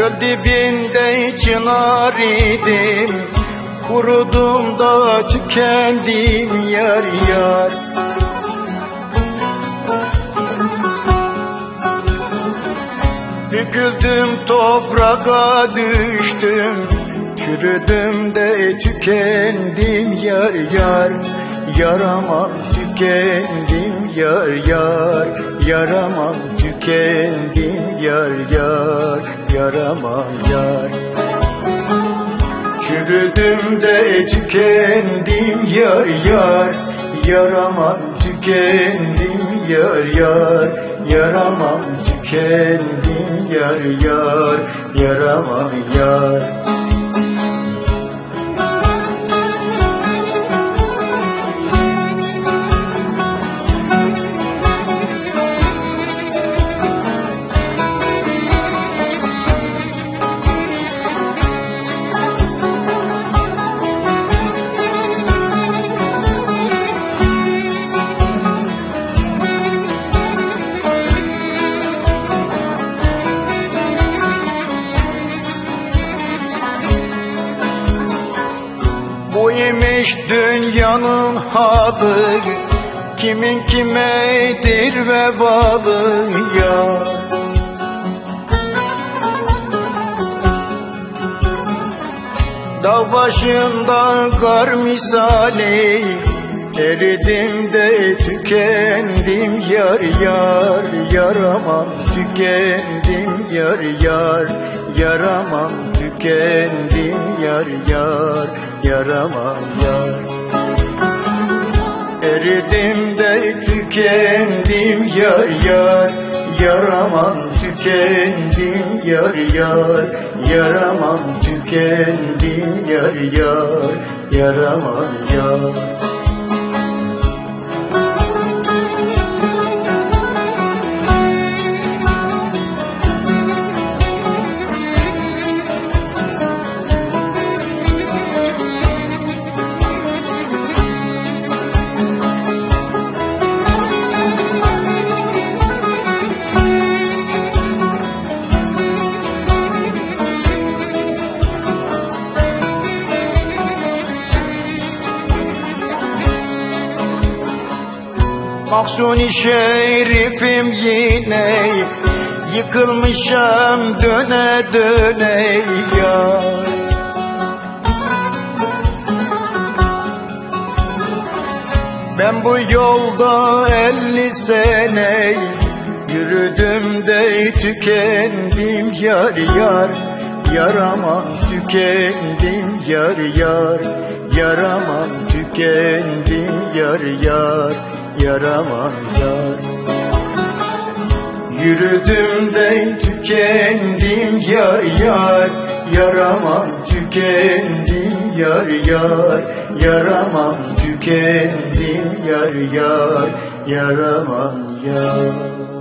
Göl dibinde çınar idim. Kurudum da tükendim yar yar. Büküldüm toprağa düştüm. Çürüdüm de tükendim yar yar. Yaramam tükendim yar yar. Yaramam tükendim yar yar Yaramam yar. Çürüdüm de tükendim yar yar. Yaramam tükendim yar yar. Yaramam tükendim yar yar. Yaramam yar. Bu imiş dünyanın halı Kimin kimedir vebalı ya? Dağ başında kar misali Eridim de tükendim yar yar Yaramam tükendim yar yar Yaramam tükendim yar yar Yaramam yar. Eridim de tükendim yar yar. Yaramam tükendim yar yar. Yaramam tükendim yar yar. Yaramam yar Mahsuni şerifim yine Yıkılmışım döne döne ya. Ben bu yolda elli sene Yürüdüm de tükendim yar yar. Yaramam tükendim yar yar. Yaramam tükendim yar yar Yaramam yar Yürüdüm de tükendim yar yar Yaramam tükendim yar yar Yaramam tükendim yar yar Yaramam yar